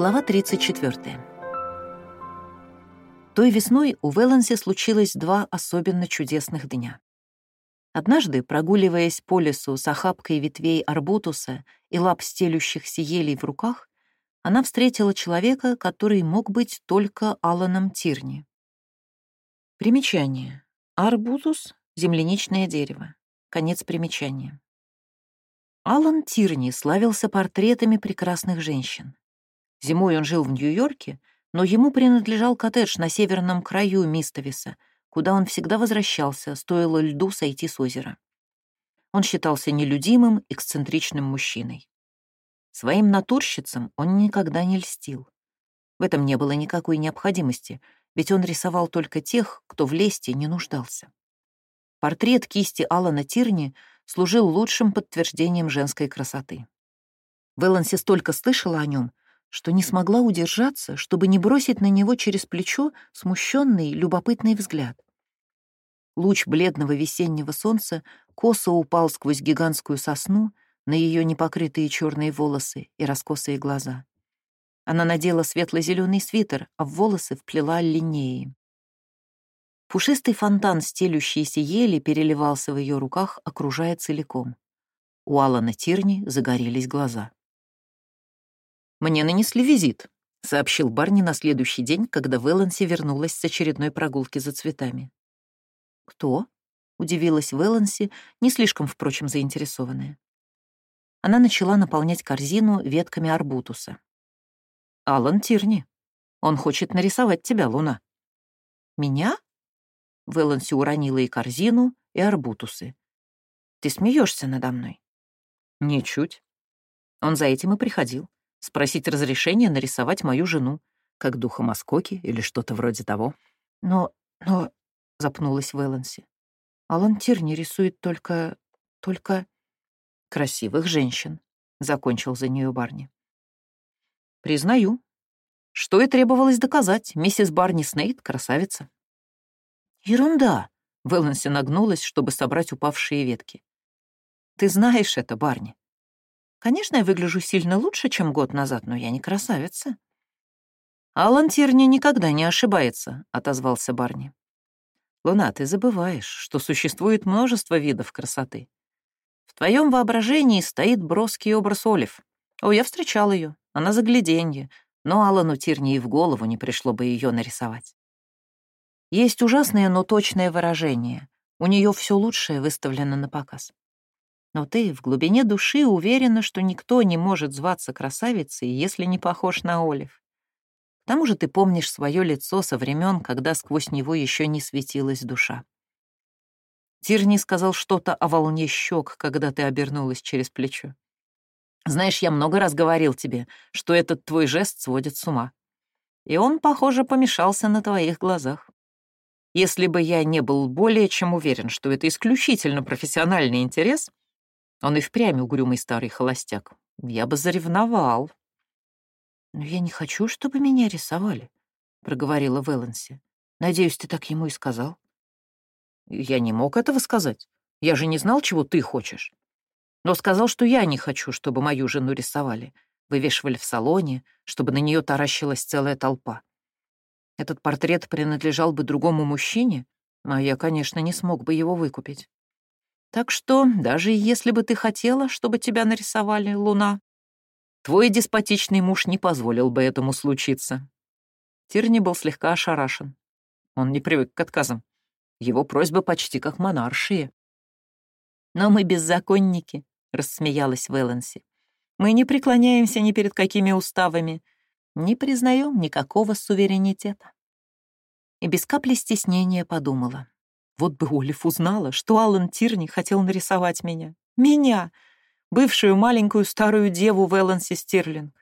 Глава 34. Той весной у Веланси случилось два особенно чудесных дня. Однажды, прогуливаясь по лесу с охапкой ветвей арбутуса и лап стелющихся елей в руках, она встретила человека, который мог быть только Аланом Тирни. Примечание. Арбутус — земляничное дерево. Конец примечания. Алан Тирни славился портретами прекрасных женщин. Зимой он жил в Нью-Йорке, но ему принадлежал коттедж на северном краю Мистовиса, куда он всегда возвращался, стоило льду сойти с озера. Он считался нелюдимым, эксцентричным мужчиной. Своим натурщицам он никогда не льстил. В этом не было никакой необходимости, ведь он рисовал только тех, кто в лесте не нуждался. Портрет кисти Алана Тирни служил лучшим подтверждением женской красоты. Вэланси столько слышала о нем, что не смогла удержаться, чтобы не бросить на него через плечо смущенный, любопытный взгляд. Луч бледного весеннего солнца косо упал сквозь гигантскую сосну на ее непокрытые черные волосы и раскосые глаза. Она надела светло-зеленый свитер, а в волосы вплела линеи. Пушистый фонтан, стелющийся ели, переливался в ее руках, окружая целиком. У Алана Тирни загорелись глаза. «Мне нанесли визит», — сообщил Барни на следующий день, когда Вэланси вернулась с очередной прогулки за цветами. «Кто?» — удивилась Вэланси, не слишком, впрочем, заинтересованная. Она начала наполнять корзину ветками арбутуса. «Алан Тирни. Он хочет нарисовать тебя, Луна». «Меня?» Вэланси уронила и корзину, и арбутусы. «Ты смеешься надо мной?» «Ничуть. Он за этим и приходил спросить разрешения нарисовать мою жену, как духа Маскоки или что-то вроде того. Но, но, — запнулась Вэланси, — Алан не рисует только, только красивых женщин, — закончил за нее Барни. Признаю, что и требовалось доказать, миссис Барни Снейд — красавица. Ерунда, — Вэланси нагнулась, чтобы собрать упавшие ветки. Ты знаешь это, Барни. Конечно, я выгляжу сильно лучше, чем год назад, но я не красавица. «Алан Тирни никогда не ошибается», — отозвался Барни. «Луна, ты забываешь, что существует множество видов красоты. В твоем воображении стоит броский образ Олив. О, я встречал ее, она загляденье, но Алану Тирни и в голову не пришло бы ее нарисовать. Есть ужасное, но точное выражение. У нее все лучшее выставлено на показ. Но ты в глубине души уверена, что никто не может зваться красавицей, если не похож на Олив. К тому же ты помнишь свое лицо со времен, когда сквозь него еще не светилась душа. Тирни сказал что-то о волне щек, когда ты обернулась через плечо. Знаешь, я много раз говорил тебе, что этот твой жест сводит с ума. И он, похоже, помешался на твоих глазах. Если бы я не был более чем уверен, что это исключительно профессиональный интерес, он и впрямь угрюмый старый холостяк. Я бы заревновал. «Но я не хочу, чтобы меня рисовали», — проговорила Вэланси. «Надеюсь, ты так ему и сказал». «Я не мог этого сказать. Я же не знал, чего ты хочешь. Но сказал, что я не хочу, чтобы мою жену рисовали. Вывешивали в салоне, чтобы на нее таращилась целая толпа. Этот портрет принадлежал бы другому мужчине, а я, конечно, не смог бы его выкупить. Так что, даже если бы ты хотела, чтобы тебя нарисовали, Луна, твой деспотичный муж не позволил бы этому случиться. Тирни был слегка ошарашен. Он не привык к отказам. Его просьбы почти как монаршие. «Но мы беззаконники», — рассмеялась Вэланси. «Мы не преклоняемся ни перед какими уставами, не признаем никакого суверенитета». И без капли стеснения подумала. Вот бы Олив узнала, что Алан Тирни хотел нарисовать меня. Меня! Бывшую маленькую старую деву в Элленсе Стерлинг.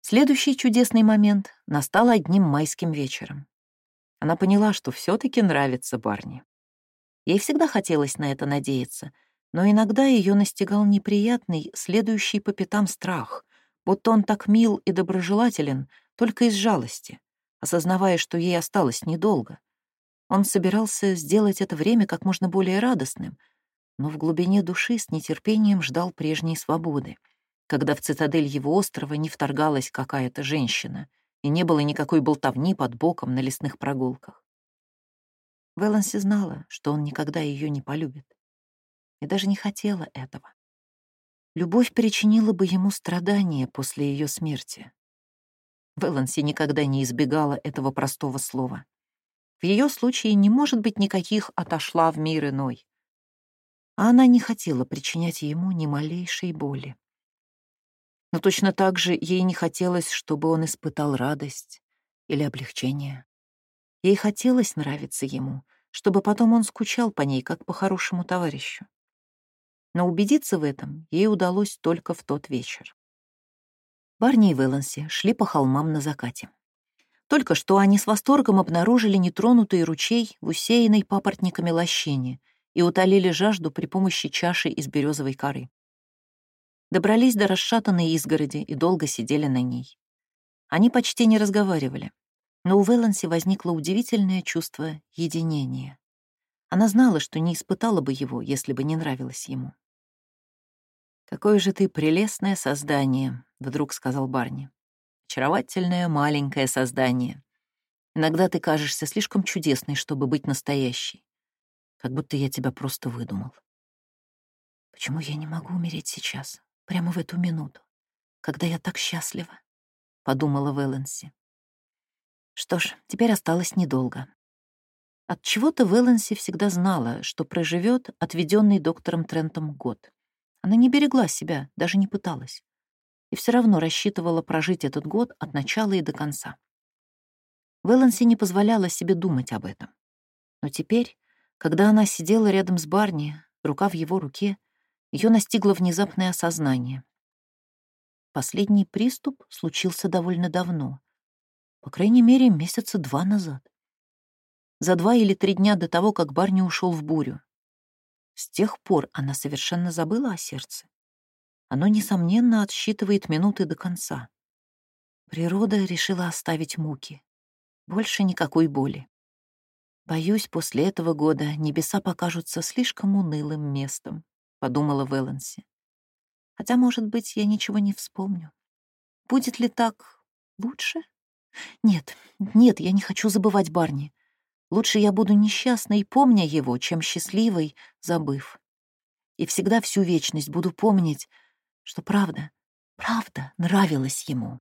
Следующий чудесный момент настал одним майским вечером. Она поняла, что все таки нравится Барни. Ей всегда хотелось на это надеяться, но иногда ее настигал неприятный, следующий по пятам страх, будто он так мил и доброжелателен только из жалости, осознавая, что ей осталось недолго. Он собирался сделать это время как можно более радостным, но в глубине души с нетерпением ждал прежней свободы. когда в цитадель его острова не вторгалась какая-то женщина и не было никакой болтовни под боком на лесных прогулках. Вэланси знала, что он никогда ее не полюбит, и даже не хотела этого. Любовь причинила бы ему страдания после ее смерти. Вэланси никогда не избегала этого простого слова. В ее случае не может быть никаких «отошла в мир иной». А она не хотела причинять ему ни малейшей боли. Но точно так же ей не хотелось, чтобы он испытал радость или облегчение. Ей хотелось нравиться ему, чтобы потом он скучал по ней, как по хорошему товарищу. Но убедиться в этом ей удалось только в тот вечер. Барни и Вэланси шли по холмам на закате. Только что они с восторгом обнаружили нетронутый ручей в усеянной папоротниками лощине и утолили жажду при помощи чаши из березовой коры. Добрались до расшатанной изгороди и долго сидели на ней. Они почти не разговаривали, но у Вэланси возникло удивительное чувство единения. Она знала, что не испытала бы его, если бы не нравилось ему. «Какое же ты прелестное создание», — вдруг сказал Барни. «Очаровательное маленькое создание. Иногда ты кажешься слишком чудесной, чтобы быть настоящей. Как будто я тебя просто выдумал». «Почему я не могу умереть сейчас, прямо в эту минуту, когда я так счастлива?» — подумала Вэланси. Что ж, теперь осталось недолго. От чего-то Вэланси всегда знала, что проживет отведенный доктором Трентом год. Она не берегла себя, даже не пыталась. И все равно рассчитывала прожить этот год от начала и до конца. Вэланси не позволяла себе думать об этом. Но теперь, когда она сидела рядом с Барни, рука в его руке, ее настигло внезапное осознание. Последний приступ случился довольно давно, по крайней мере, месяца два назад. За два или три дня до того, как Барни ушел в бурю. С тех пор она совершенно забыла о сердце. Оно, несомненно, отсчитывает минуты до конца. Природа решила оставить муки. Больше никакой боли. «Боюсь, после этого года небеса покажутся слишком унылым местом», — подумала Вэланси. «Хотя, может быть, я ничего не вспомню. Будет ли так лучше?» Нет, нет, я не хочу забывать Барни. Лучше я буду несчастной, помня его, чем счастливой, забыв. И всегда всю вечность буду помнить, что правда, правда нравилась ему.